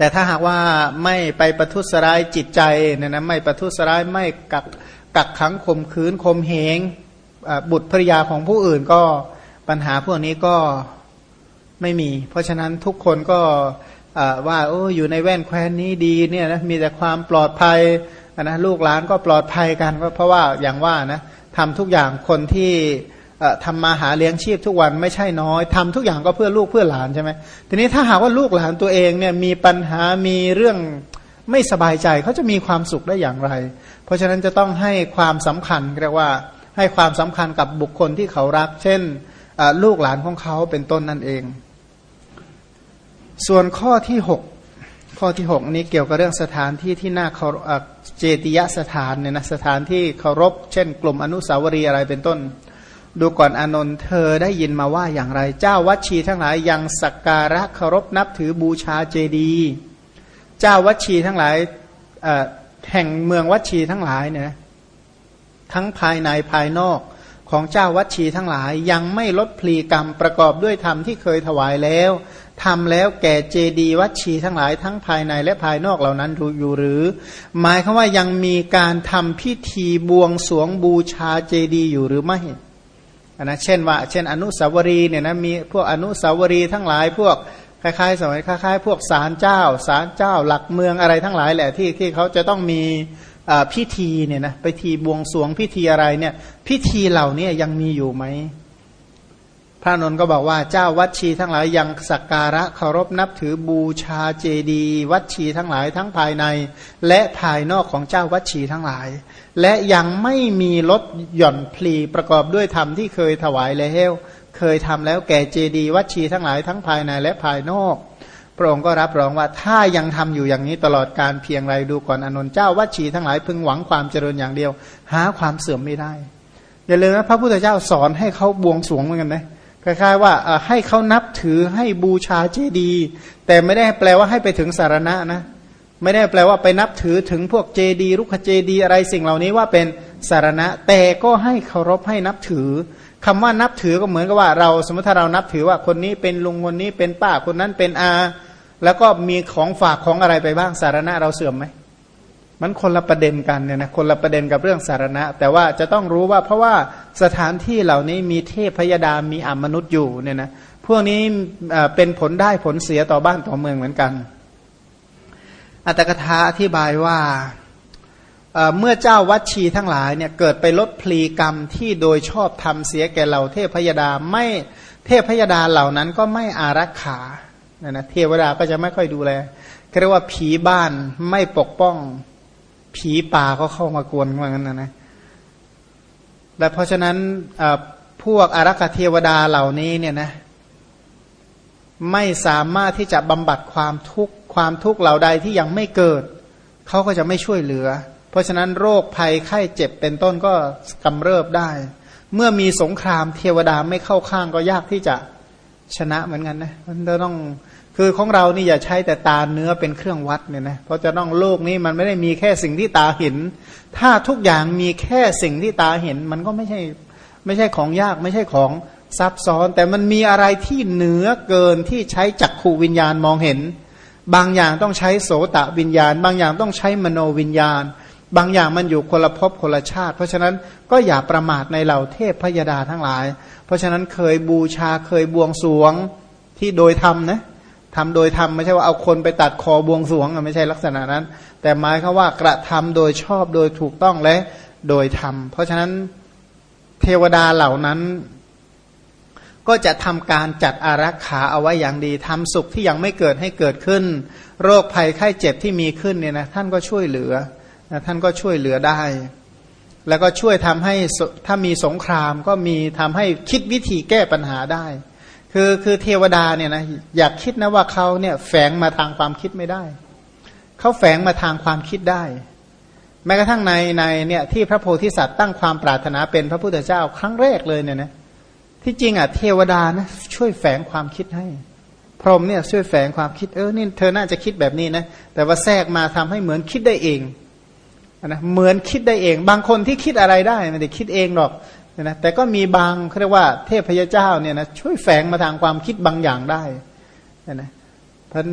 แต่ถ้าหากว่าไม่ไปประทุษร้ายจิตใจเนี่ยนะไม่ประทุษร้ายไม่กักกักขังข่มขืนข่มเหงบุตรภริยาของผู้อื่นก็ปัญหาพวกนี้ก็ไม่มี เพราะฉะนั้นทุกคนก็ว่าโอ้อยู่ในแว่นแคว้นนี้ดีเนี่ยนะมีแต่ความปลอดภัยนะลูกหลานก็ปลอดภัยกันเพราะว่าอย่างว่านะทำทุกอย่างคนที่ ทำมาหาเลี้ยงชีพทุกวันไม่ใช่น้อยทำทุกอย่างก็เพื่อลูกเพื่อหลานใช่ไหมทีนี้ถ้าหากว่าลูกหลานตัวเองเนี่ยมีปัญหามีเรื่องไม่สบายใจเขาจะมีความสุขได้อย่างไร เพราะฉะนั้นจะต้องให้ความสำคัญเรียกว่าให้ความสำคัญกับบุคคลที่เขารัก เช่นลูกหลานของเขาเป็นต้นนั่นเอง ส่วนข้อที่หกข้อที่หกนี้เกี่ยวกับเรื่องสถานที่ที่น่าเคารพเจติยสถานเนี่ยนะสถานที่เคารพ เช่น กลุ่มอนุสาวรีย์อะไรเป็นต้น ดูก่อนอนนท์เธอได้ยินมาว่าอย่างไร เจ้าวัชีทั้งหลายยังสักการะเคารพนับถือบูชาเจดีย์เจ้าวัชีทั้งหลายแห่งเมืองวัชีทั้งหลายเนี่ยทั้งภายในภายนอกของเจ้าวัชีทั้งหลายยังไม่ลดพลีกรรมประกอบด้วยธรรมที่เคยถวายแล้วทำแล้วแก่เจดีวัชีทั้งหลายทั้งภายในและภายนอกเหล่านั้นอยู่หรือ หมายคือว่ายังมีการทำพิธีบวงสวงบูชาเจดีอยู่หรือไม่ นะเช่นว่า เช่น อนุสาวรีย์เนี่ยนะมีพวกอนุสาวรีย์ทั้งหลายพวกคล้ายๆ สมัยคล้ายๆ พวกศาลเจ้าศาลเจ้าหลักเมืองอะไรทั้งหลายแหละที่ที่เขาจะต้องมีพิธีเนี่ยนะไปทีบวงสวงพิธีอะไรเนี่ยพิธีเหล่านี้ยังมีอยู่ไหม พระนนท์ก็บอกว่าเจ้าวัดชีทั้งหลายยังสักการะเคารพนับถือบูชาเจดี วัดชีทั้งหลายทั้งภายใน และภายนอกของเจ้าวัดชีทั้งหลาย และยังไม่มีลดหย่อนพลีประกอบด้วยธรรมที่เคยถวายแล้วเคยทำแล้วแก่เจดี วัดชีทั้งหลายทั้งภายในและภายนอกพระองค์ก็รับรองว่าถ้ายังทำอยู่อย่างนี้ตลอดการเพียงไรดูก่อนอนนท์เจ้าวัชีทั้งหลายพึงหวังความเจริญอย่างเดียว หาความเสื่อมไม่ได้อย่าลืมนะพระพุทธเจ้าสอนให้เขาบวงสรวงเหมือนกันนะ คล้ายๆว่าให้เขานับถือให้บูชาเจดีย์แต่ไม่ได้แปลว่าให้ไปถึงสารณะนะไม่ได้แปลว่าไปนับถือถึงพวกเจดีย์รุกขเจดีย์อะไรสิ่งเหล่านี้ว่าเป็นสารณะ แต่ก็ให้เคารพให้นับถือคำว่านับถือก็เหมือนกับว่าเรา สมมติถ้าเรานับถือว่าคนนี้เป็นลุงคนนี้เป็นป้าคนนั้นเป็นอา แล้วก็มีของฝากของอะไรไปบ้างสารณะเราเสื่อมไหม มันคนละประเด็นกันเนี่ยนะคนละประเด็นกับเรื่องสารณะ แต่ว่าจะต้องรู้ว่าเพราะว่าสถานที่เหล่านี้มีเทพพยดามีอมนุษย์อยู่เนี่ยนะพวกนี้เป็นผลได้ผลเสียต่อบ้านต่อเมืองเหมือนกัน อัตถกถาอธิบายว่าเมื่อเจ้าวัดชีทั้งหลายเนี่ยเกิดไปลดพลีกรรมที่โดยชอบทำเสียแก่เหล่าเทพพยดาไม่เทพพยดาเหล่านั้นก็ไม่อารักขานะนะเทวดาก็จะไม่ค่อยดูแลเรียกว่าผีบ้านไม่ปกป้อง ผีป่าก็เข้ามากวนเหมือนกันนะนะและเพราะฉะนั้นพวกอารักษเทวดาเหล่านี้เนี่ยนะไม่สามารถที่จะบำบัดความทุกข์ความทุกข์เหล่าใดที่ยังไม่เกิด เขาก็จะไม่ช่วยเหลือ เพราะฉะนั้นโรคภัยไข้เจ็บเป็นต้นก็กำเริบได้ เมื่อมีสงครามเทวดาไม่เข้าข้างก็ยากที่จะชนะเหมือนกันนะมันต้อง คือของเรานี่อย่าใช้แต่ตาเนื้อเป็นเครื่องวัดเนี่ยนะเพราะจะต้องโลกนี้มันไม่ได้มีแค่สิ่งที่ตาเห็น ถ้าทุกอย่างมีแค่สิ่งที่ตาเห็น มันก็ไม่ใช่ไม่ใช่ของยากไม่ใช่ของซับซ้อน แต่มันมีอะไรที่เหนือเกินที่ใช้จักขูวิญญาณมองเห็น บางอย่างต้องใช้โสตะวิญญาณ บางอย่างต้องใช้มโนวิญญาณ บางอย่างมันอยู่คนละภพคนละชาติ เพราะฉะนั้นก็อย่าประมาทในเหล่าเทพพยดาทั้งหลาย เพราะฉะนั้นเคยบูชาเคยบวงสวงที่โดยธรรมนะ ทำโดยทำไม่ใช่ว่าเอาคนไปตัดคอบวงสวงไม่ใช่ลักษณะนั้น แต่หมายคือว่ากระทำโดยชอบโดยถูกต้องและโดยทำเพราะฉะนั้นเทวดาเหล่านั้น ก็จะทำการจัดอารักขาเอาไว้อย่างดีทำสุขที่ยังไม่เกิดให้เกิดขึ้น โรคภัยไข้เจ็บที่มีขึ้นเนี่ยนะท่านก็ช่วยเหลือนะท่านก็ช่วยเหลือได้ แล้วก็ช่วยทำให้ถ้ามีสงครามก็มีทำให้คิดวิธีแก้ปัญหาได้ คือคือเทวดาเนี่ยนะอยากคิดนะว่าเขาเนี่ยแฝงมาทางความคิดไม่ได้เขาแฝงมาทางความคิดได้ แม้กระทั่งในในเนี่ยที่พระโพธิสัตว์ตั้งความปรารถนาเป็นพระพุทธเจ้าครั้งแรกเลยเนี่ยนะที่จริงอะเทวดานะช่วยแฝงความคิดให้ พรหมเนี่ยช่วยแฝงความคิดเออนี่เธอน่าจะคิดแบบนี้นะแต่ว่าแทรกมาทำให้เหมือนคิดได้เองนะเหมือนคิดได้เอง บางคนที่คิดอะไรได้ไม่ได้คิดเองหรอก นะแต่ก็มีบางเขาเรียกว่าเทพพยเจ้าเนี่ยนะช่วยแฝงมาทางความคิดบางอย่างได้นะพัน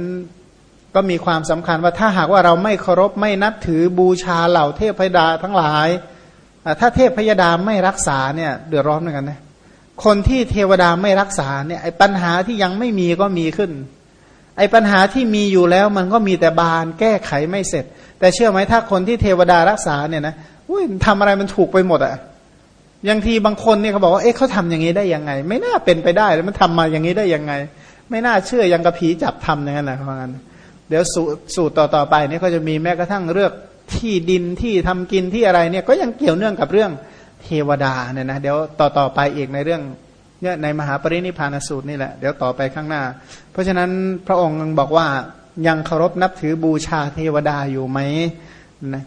ก็มีความสำคัญว่าถ้าหากว่าเราไม่เคารพไม่นับถือบูชาเหล่าเทพพยดาทั้งหลาย ถ้าเทพพยดาไม่รักษาเนี่ยเดือดร้อนเหมือนกันนะคนที่เทวดาไม่รักษาเนี่ยไอ้ปัญหาที่ยังไม่มีก็มีขึ้น ไอ้ปัญหาที่มีอยู่แล้วมันก็มีแต่บานแก้ไขไม่เสร็จ แต่เชื่อไหมถ้าคนที่เทวดารักษาเนี่ยนะทำอะไรมันถูกไปหมดอะ ยังทีบางคนเนี่ยเขาบอกว่าเอ๊ะเขาทำอย่างนี้ได้ยังไง ไม่น่าเป็นไปได้แล้วมันทำมาอย่างนี้ได้ยังไง ไม่น่าเชื่อยังกระผีจับทำอย่างนั้นนะเพราะงั้นเดี๋ยวสูตรต่อต่อไปเนี่ยก็จะมีแม้กระทั่งเรื่องที่ดินที่ทำกินที่อะไรเนี่ยก็ยังเกี่ยวเนื่องกับเรื่องเทวดาเนี่ยนะเดี๋ยวต่อต่อไปอีกในเรื่องเนี่ยในมหาปรินิพานสูตรนี่แหละเดี๋ยวต่อไปข้างหน้า เพราะฉะนั้นพระองค์บอกว่ายังเคารพนับถือบูชาเทวดาอยู่ไหมนะ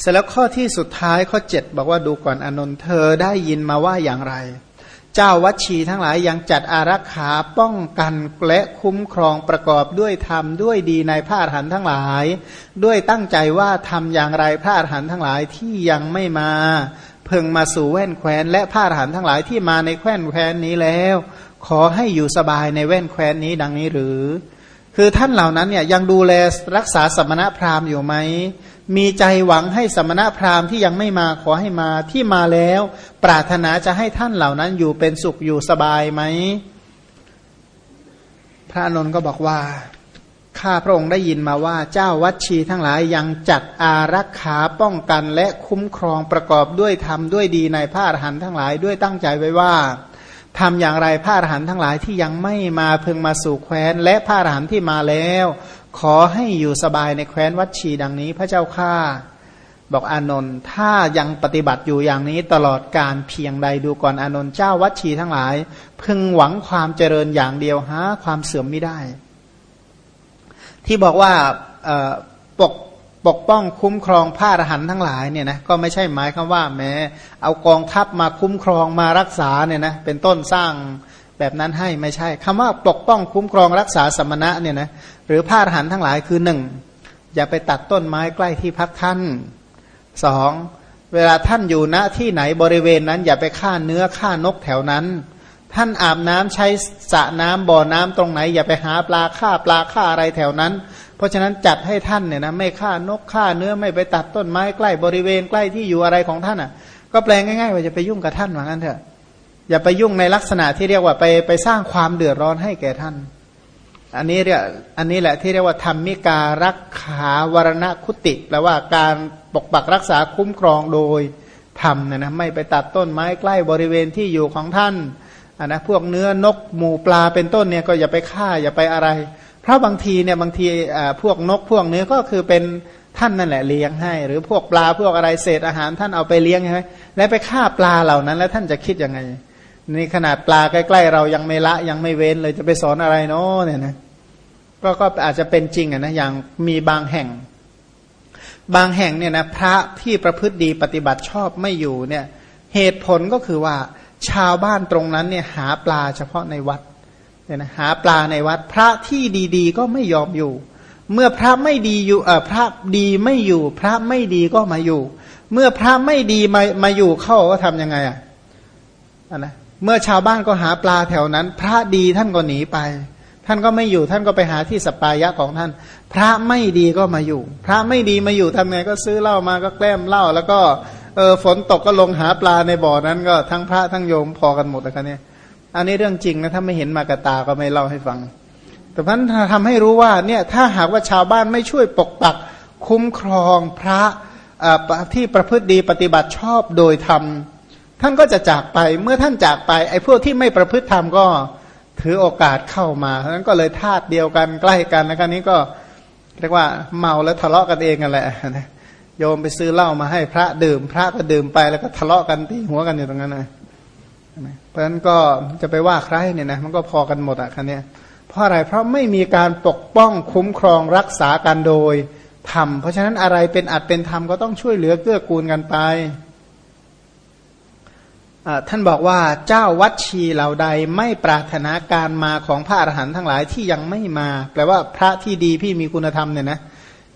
เสร็จแล้วข้อที่สุดท้ายข้อเจ็ดบอกว่าดูก่อนอนนท์เธอได้ยินมาว่าอย่างไร เจ้าวัชีทั้งหลายยังจัดอารักขาป้องกันและคุ้มครองประกอบด้วยธรรมด้วยดีในพระอรหันต์ทั้งหลาย ด้วยตั้งใจว่าทำอย่างไรพระอรหันต์ทั้งหลายที่ยังไม่มาเพิ่งมาสู่แว่นแคว้นและพระอรหันต์ทั้งหลายที่มาในแคว้นแคว้นนี้แล้ว ขอให้อยู่สบายในแว่นแคว้นนี้ดังนี้หรือ คือท่านเหล่านั้นเนี่ยยังดูแลรักษาสมณพราหมณ์อยู่ไหม มีใจหวังให้สมณพราหมณ์ที่ยังไม่มาขอให้มาที่มาแล้ว ปรารถนาจะให้ท่านเหล่านั้นอยู่เป็นสุขอยู่สบายไหม พระนนท์ก็บอกว่าข้าพระองค์ได้ยินมาว่าเจ้าวัดชีทั้งหลายยังจัดอารักขาป้องกันและคุ้มครองประกอบด้วยธรรมด้วยดีในพระอรหันต์ทั้งหลายด้วยตั้งใจไว้ว่าทำอย่างไรพระอรหันต์ทั้งหลายที่ยังไม่มาเพึงมาสู่แคว้น และพระอรหันต์ที่มาแล้ว ขอให้อยู่สบายในแคว้นวัดชีดังนี้ พระเจ้าข้าบอกอานนท์ถ้ายังปฏิบัติอยู่อย่างนี้ตลอดการเพียงใดดูก่อนอานนท์เจ้าวัดชีทั้งหลาย พึงหวังความเจริญอย่างเดียวหาความเสื่อมไม่ได้ ที่บอกว่าปกปกป้องคุ้มครองพระอรหันต์ทั้งหลายเนี่ยนะก็ไม่ใช่หมายคำว่าแม้เอากองทัพมาคุ้มครองมารักษาเนี่ยนะเป็นต้นสร้าง แบบนั้นให้ไม่ใช่คำว่าปกป้องคุ้มครองรักษาสมณะเนี่ยนะหรือพระอรหันต์ทั้งหลายคือหนึ่งอย่าไปตัดต้นไม้ใกล้ที่พักท่านสองเวลาท่านอยู่ณที่ไหนบริเวณนั้น อย่าไปฆ่าเนื้อฆ่านกแถวนั้น ท่านอาบน้ำใช้สระน้ำบ่อน้ำตรงไหน อย่าไปหาปลาฆ่าปลาฆ่าอะไรแถวนั้น เพราะฉะนั้นจัดให้ท่านเนี่ยนะไม่ฆ่านกฆ่าเนื้อไม่ไปตัดต้นไม้ใกล้บริเวณใกล้ที่อยู่อะไรของท่านอะ ก็แปลงง่ายๆว่าจะไปยุ่งกับท่านเหมือนกันเถอะ อย่าไปยุ่งในลักษณะที่เรียกว่าไปไปสร้างความเดือดร้อนให้แก่ท่าน อันนี้เรียกอันนี้แหละที่เรียกว่าธรรมิการักขาวรณคุติแปลว่าการปกปักรักษาคุ้มครองโดยธรรมนะนะไม่ไปตัดต้นไม้ใกล้บริเวณที่อยู่ของท่านนนะพวกเนื้อนกหมูปลาเป็นต้นเนี่ยก็อย่าไปฆ่าอย่าไปอะไร เพราะบางทีเนี่ยบางทีพวกนกพวกเนื้อก็คือเป็นท่านนั่นแหละเลี้ยงให้ หรือพวกปลาพวกอะไรเศษอาหารท่านเอาไปเลี้ยงใช่ไหมแล้วไปฆ่าปลาเหล่านั้น แล้วท่านจะคิดยังไง นี่ขนาดปลาใกล้ๆเรายังไม่ละยังไม่เว้นเลยจะไปสอนอะไรเนาะเนี่ยนะก็ก็อาจจะเป็นจริงอะนะอย่างมีบางแห่ง บางแห่งเนี่ยนะพระที่ประพฤติดีปฏิบัติชอบไม่อยู่เนี่ย เหตุผลก็คือว่าชาวบ้านตรงนั้นเนี่ยหาปลาเฉพาะในวัดเนี่ยนะหาปลาในวัด พระที่ดีๆ ก็ไม่ยอมอยู่ เมื่อพระไม่ดีอยู่เออพระดีไม่อยู่ พระไม่ดีก็มาอยู่ เมื่อพระไม่ดีมามาอยู่เข้าก็ทํำยังไงอะนะ เมื่อชาวบ้านก็หาปลาแถวนั้น พระดีท่านก็หนีไป ท่านก็ไม่อยู่ท่านก็ไปหาที่สปายะของท่าน พระไม่ดีก็มาอยู่ พระไม่ดีมาอยู่ทำไงก็ซื้อเหล้ามาก็แกล้มเหล้าแล้วก็เออฝนตกก็ลงหาปลาในบ่อนั้นก็ทั้งพระทั้งโยมพอกันหมดเลยครับเนี่ยอันนี้เรื่องจริงนะถ้าไม่เห็นมากระตาก็ไม่เล่าให้ฟัง แต่พันทำให้รู้ว่าเนี่ยถ้าหากว่าชาวบ้านไม่ช่วยปกปักคุ้มครองพระที่ประพฤติดีปฏิบัติชอบโดยธรรม ท่านก็จะจากไปเมื่อท่านจากไปไอ้พวกที่ไม่ประพฤติธรรมก็ถือโอกาสเข้ามาเพราะนั้นก็เลยธาตุเดียวกันใกล้กันแล้วกันนี้ก็เรียกว่าเมาแล้วทะเลาะกันเองกันแหละโยมไปซื้อเหล้ามาให้พระดื่ม พระก็ดื่มไปแล้วก็ทะเลาะกันตีหัวกันอยู่ตรงนั้นนะเพราะฉะนั้นก็จะไปว่าใครเนี่ยนะมันก็พอกันหมดอะคันนี้เพราะอะไรเพราะไม่มีการปกป้องคุ้มครองรักษากันโดยธรรมเพราะฉะนั้นอะไรเป็นอัดเป็นธรรมก็ต้องช่วยเหลือเกื้อกูลกันไป ท่านบอกว่าเจ้าวัดชีเหล่าใดไม่ปรารถนาการมาของพระอรหันต์ทั้งหลายที่ยังไม่มา แปลว่าพระที่ดีพี่มีคุณธรรมเนี่ยนะ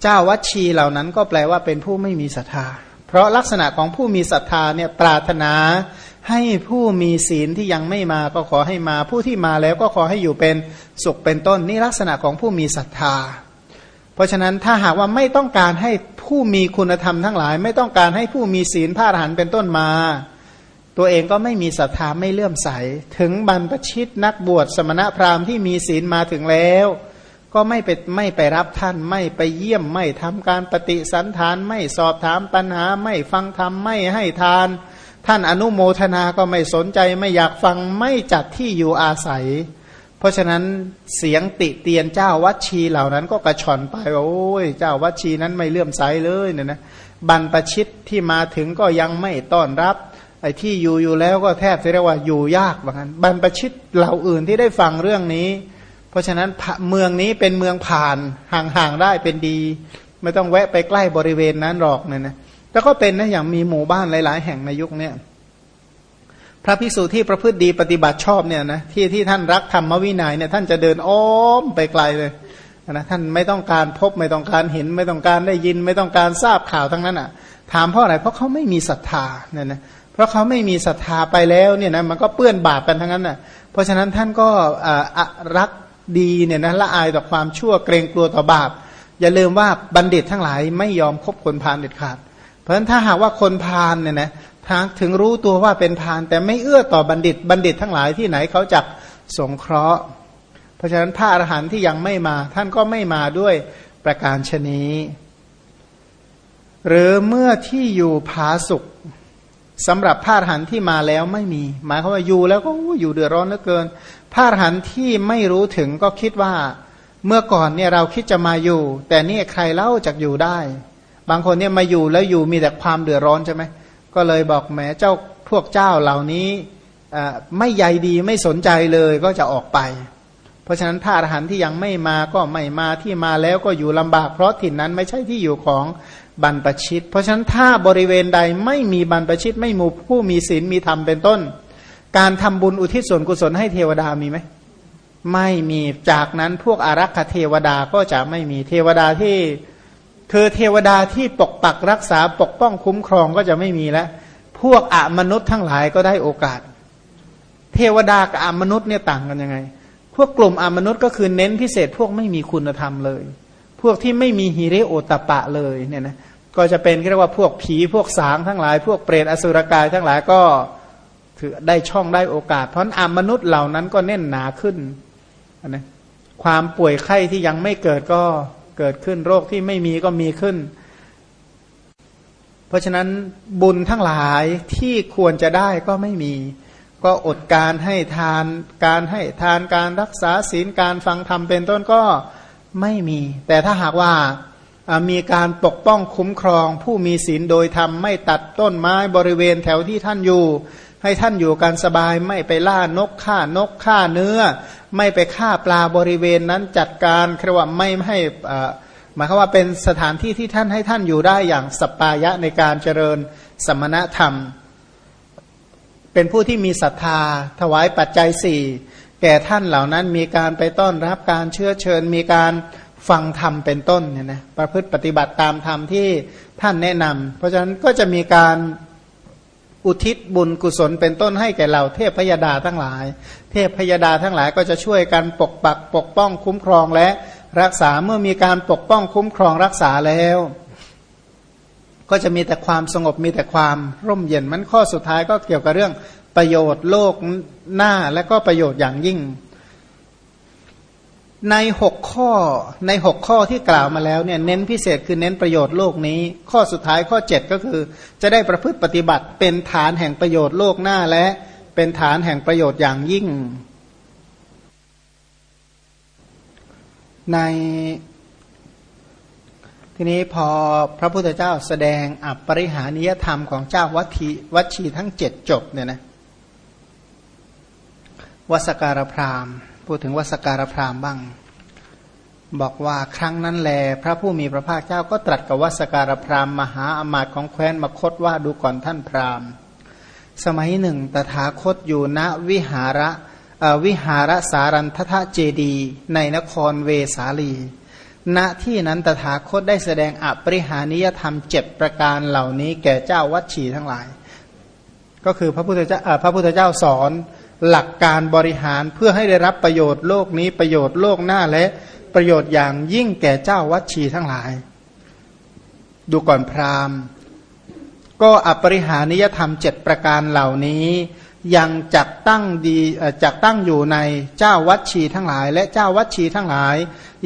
เจ้าวัดชีเหล่านั้นก็แปลว่าเป็นผู้ไม่มีศรัทธา เพราะลักษณะของผู้มีศรัทธาเนี่ยปรารถนาให้ผู้มีศีลที่ยังไม่มาก็ขอให้มา ผู้ที่มาแล้วก็ขอให้อยู่เป็นสุขเป็นต้นนี่ลักษณะของผู้มีศรัทธา เพราะฉะนั้นถ้าหากว่าไม่ต้องการให้ผู้มีคุณธรรมทั้งหลาย ไม่ต้องการให้ผู้มีศีลพระอรหันต์เป็นต้นมา ตัวเองก็ไม่มีศรัทธาไม่เลื่อมใส ถึงบรรพชิตนักบวชสมณพราหมณ์ที่มีศีลมาถึงแล้ว ก็ไม่ไปไม่ไปรับท่านไม่ไปเยี่ยมไม่ทำการปฏิสันฐานไม่สอบถามปัญหาไม่ฟังธรรมไม่ให้ทาน ท่านอนุโมทนาก็ไม่สนใจไม่อยากฟังไม่จัดที่อยู่อาศัย เพราะฉะนั้นเสียงติเตียนเจ้าวัดชีเหล่านั้นก็กระชอนไปว่าโอ้ยเจ้าวัดชีนั้นไม่เลื่อมใสเลยเนี่ยนะบรรปชิตที่มาถึงก็ยังไม่ต้อนรับ อ้ที่อยู่อยู่แล้วก็แทบจะเรียกว่าอยู่ยากเหมือนกันบรรปชิตเหล่าอื่นที่ได้ฟังเรื่องนี้ เพราะฉะนั้นเมืองนี้เป็นเมืองผ่านห่างๆได้เป็นดี ไม่ต้องแวะไปใกล้บริเวณนั้นหรอกเนี่ยนะแล้วก็เป็นนะอย่างมีหมู่บ้านหลาย ๆ แห่งในยุคนี้พระภิกษุที่ประพฤติดีปฏิบัติชอบเนี่ยนะที่ที่ท่านรักธรรมวินัยเนี่ยท่านจะเดินอ้อมไปไกลเลยนะท่านไม่ต้องการพบไม่ต้องการเห็น ไม่ต้องการได้ยิน ไม่ต้องการทราบข่าวทั้งนั้นอะ ถามเพราะอะไรเพราะเขาไม่มีศรัทธาเนี่ยนะ เพราะเขาไม่มีศรัทธาไปแล้วเนี่ยนะมันก็เปื้อนบาปกันทั้งนั้นอะเพราะฉะนั้นท่านก็รักดีเนี่ยนะละอายต่อความชั่วเกรงกลัวต่อบาป อย่าลืมว่าบัณฑิตทั้งหลายไม่ยอมคบคนพาลเด็ดขาด เพราะฉะนั้นถ้าหากว่าคนพาลเนี่ยนะทางถึงรู้ตัวว่าเป็นพาลแต่ไม่เอื้อต่อบัณฑิต บัณฑิตทั้งหลายที่ไหนเขาจักสงเคราะห์ เพราะฉะนั้นพระอรหันต์ที่ยังไม่มาท่านก็ไม่มาด้วยประการชนีหรือเมื่อที่อยู่ผาสุข สำหรับพระอรหันที่มาแล้วไม่มี หมายความว่าอยู่แล้วก็อยู่เดือดร้อนเหลือเกินพระอรหันที่ไม่รู้ถึงก็คิดว่า เมื่อก่อนเนี่ยเราคิดจะมาอยู่ แต่นี่ใครเล่าจากอยู่ได้ บางคนเนี่ยมาอยู่แล้วอยู่มีแต่ความเดือดร้อนใช่ไหมก็เลยบอกแหมเจ้าพวกเจ้าเหล่านี้ไม่ใยดีไม่สนใจเลยก็จะออกไป เพราะฉะนั้นพระอรหันต์ที่ยังไม่มาก็ไม่มาที่มาแล้วก็อยู่ลำบากเพราะถิ่นนั้นไม่ใช่ที่อยู่ของบรรพชิต เพราะฉะนั้นถ้าบริเวณใดไม่มีบรรพชิตไม่มูผู้มีศีลมีธรรมเป็นต้น การทำบุญอุทิศส่วนกุศลให้เทวดามีไหมไม่มีจากนั้นพวกอารักขเทวดาก็จะไม่มีเทวดาที่คือเทวดาที่ปกปักรักษาปกป้องคุ้มครองก็จะไม่มีแล้ว พวกอมนุษย์ทั้งหลายก็ได้โอกาส เทวดากับอมนุษย์เนี่ยต่างกันยังไง พวกกลุ่มอมนุษย์ก็คือเน้นพิเศษพวกไม่มีคุณธรรมเลย พวกที่ไม่มีฮิริโอตปะเลยเนี่ยนะก็จะเป็นเรียกว่าพวกผีพวกสางทั้งหลาย พวกเปรตอสุรกายทั้งหลายก็ถือได้ช่องได้โอกาส เพราะอมนุษย์เหล่านั้นก็เน้นหนาขึ้นนะความป่วยไข้ที่ยังไม่เกิดก็เกิดขึ้นโรคที่ไม่มีก็มีขึ้น เพราะฉะนั้นบุญทั้งหลายที่ควรจะได้ก็ไม่มี ก็อดการให้ทานการให้ทานการรักษาศีลการฟังธรรมเป็นต้นก็ไม่มี แต่ถ้าหากว่ามีการปกป้องคุ้มครอง ผู้มีศีลโดยธรรมไม่ตัดต้นไม้บริเวณแถวที่ท่านอยู่ ให้ท่านอยู่กันสบายไม่ไปล่านกฆ่านกฆ่าเนื้อ ไม่ไปฆ่าปลาบริเวณนั้นจัดการคือว่าไม่ให้หมายความว่าเป็นสถานที่ที่ท่านให้ท่านอยู่ได้อย่างสปายะในการเจริญสมณธรรม เป็นผู้ที่มีศรัทธา ถวายปัจจัยสี่แก่ท่านเหล่านั้นมีการไปต้อนรับการเชื้อเชิญ มีการฟังธรรมเป็นต้นเนี่ยนะประพฤติปฏิบัติตามธรรมที่ท่านแนะนำเพราะฉะนั้นก็จะมีการอุทิศบุญกุศลเป็นต้นให้แก่เราเทพพยดาทั้งหลาย เทพพยดาทั้งหลายก็จะช่วยกันปกปักปกป้องคุ้มครองและรักษาเมื่อมีการปกป้องคุ้มครองรักษาแล้ว ก็จะมีแต่ความสงบมีแต่ความร่มเย็นมันข้อสุดท้ายก็เกี่ยวกับเรื่องประโยชน์โลกหน้าและก็ประโยชน์อย่างยิ่ง ในหกข้อในหกข้อที่กล่าวมาแล้วเนี่ยเน้นพิเศษคือเน้นประโยชน์โลกนี้ ข้อสุดท้ายข้อเจ็ดก็คือ จะได้ประพฤติปฏิบัติเป็นฐานแห่งประโยชน์โลกหน้าและเป็นฐานแห่งประโยชน์อย่างยิ่ง ใน ทีนี้พอพระพุทธเจ้าแสดงอัปปริหานิยธรรมของเจ้าวัชีวัชีทั้งเจ็ดจบเนี่ยนะวสการพรามพูดถึงวัสการพรามบ้าง บอกว่าครั้งนั้นแล พระผู้มีพระภาคเจ้าก็ตรัสกับวัสการพรามมหาอมาตย์ของแคว้นมคตว่าดูก่อนท่านพรามสมัยหนึ่งตถาคตอยู่ณวิหาระวิหารสารันทะเจดี ในนครเวสาลี ณที่นั้นตถาคตได้แสดงอปริหานิยธรรมเจ็ดประการเหล่านี้แก่เจ้าวัดฉีทั้งหลาย ก็คือพระพุทธเจ้าพระพุทธเจ้าสอนหลักการบริหารเพื่อให้ได้รับประโยชน์โลกนี้ประโยชน์โลกหน้าและประโยชน์อย่างยิ่งแก่เจ้าวัดชีทั้งหลาย ดูก่อนพราหมณ์ ก็อปริหานิยธรรมเจ็ดประการเหล่านี้ ยังจักตั้งดีจักตั้งอยู่ในเจ้าวัดชีทั้งหลาย และเจ้าวัดชีทั้งหลาย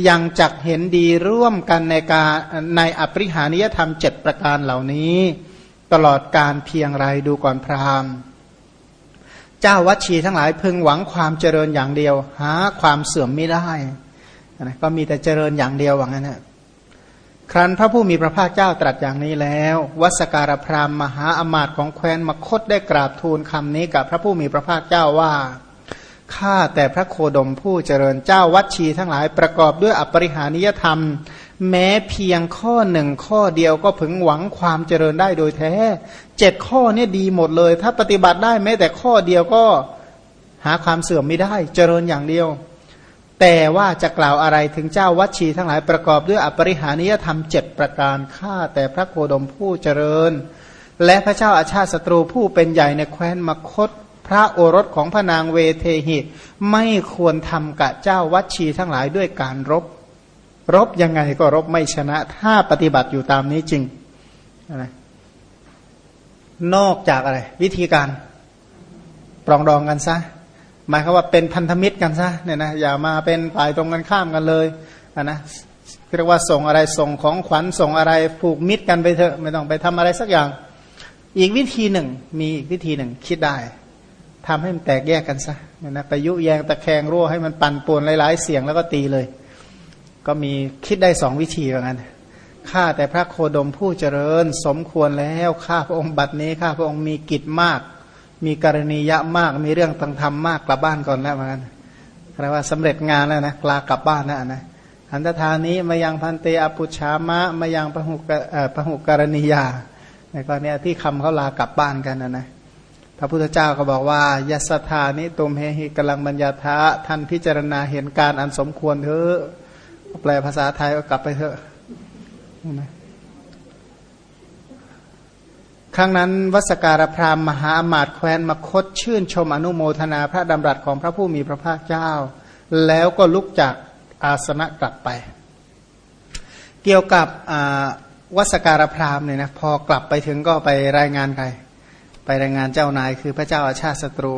ยังจักเห็นดีร่วมกันในการในอปริหานิยธรรมเจ็ดประการเหล่านี้ ตลอดการเพียงไรดูก่อนพราหมณ์ เจ้าวัดชีทั้งหลายพึงหวังความเจริญอย่างเดียว หาความเสื่อมไม่ได้นะก็มีแต่เจริญอย่างเดียวว่างั้นนะ ครั้นพระผู้มีพระภาคเจ้าตรัสอย่างนี้แล้ว วัสการพรามมหาอมาตย์ของแคว้นมคตได้กราบทูลคำนี้กับพระผู้มีพระภาคเจ้าว่าข้าแต่พระโคดมผู้เจริญเจ้าวัดชีทั้งหลายประกอบด้วยอปริหานิยธรรม แม้เพียงข้อหนึ่งข้อเดียวก็พึงหวังความเจริญได้โดยแท้เจ็ดข้อนี้ดีหมดเลย ถ้าปฏิบัติได้แม้แต่ข้อเดียวก็หาความเสื่อมไม่ได้ เจริญอย่างเดียว แต่ว่าจะกล่าวอะไรถึงเจ้าวัดชีทั้งหลายประกอบด้วยอปริหานิยธรรมเจ็ดประการข้าแต่พระโคดมผู้เจริญ และพระเจ้าอาชาติศัตรูผู้เป็นใหญ่ในแคว้นมคต พระโอรสของพระนางเวเทหิต ไม่ควรทำกับเจ้าวัดชีทั้งหลายด้วยการรบ รบยังไงก็รบไม่ชนะ ถ้าปฏิบัติอยู่ตามนี้จริงอะไรนอกจากอะไร วิธีการปรองดองกันซะ หมายความว่าเป็นพันธมิตรกันซะเนี่ยนะอย่ามาเป็นฝ่ายตรงกันข้ามกันเลยะนะเรียกว่าส่งอะไรส่งของขวัญส่งอะไรผูกมิตรกันไปเถอะไม่ต้องไปทำอะไรสักอย่าง อีกวิธีหนึ่ง มีอีกวิธีหนึ่งคิดได้ทำให้มันแตกแยกกันซะเนี่ยนะไปยุแยงตะแคงรั่วให้มันปั่นป่วนหลาย ๆ เสียงแล้วก็ตีเลย ก็มีคิดได้สองวิธีเหมือนกันข้าแต่พระโคดมผู้เจริญสมควรแล้วข้าพระองค์บัดนี้ข้าพระองค์มีกิจมาก มีกรณียะมากมีเรื่องตังธรรมากกลับบ้านก่อนแล้วเหมือนกันแปลว่าสำเร็จงานแล้วนะกลากลับบ้านแล้วนะอันตทานี้มายังพันเตอปุชามะมายังพระหุกพระหุกรณียาในกรณีที่คำเขาลากลับบ้านกันนะนะพระพุทธเจ้าก็บอกว่ายัสธานิตุมเฮหิกลังบัญญัทะท่านพิจารณาเห็นการอันสมควรเถอะแปลภาษาไทยก็กลับไปเถอะ ครั้งนั้นวัสการพรามมหาอมาตแคว้นมคตชื่นชมอนุโมทนาพระดำรัสของพระผู้มีพระภาคเจ้า แล้วก็ลุกจากอาสนะกลับไป เกี่ยวกับวัสการพรามเนี่ยนะพอกลับไปถึงก็ไปรายงานใครไปรายงานเจ้านายคือพระเจ้าอาชาติศัตรู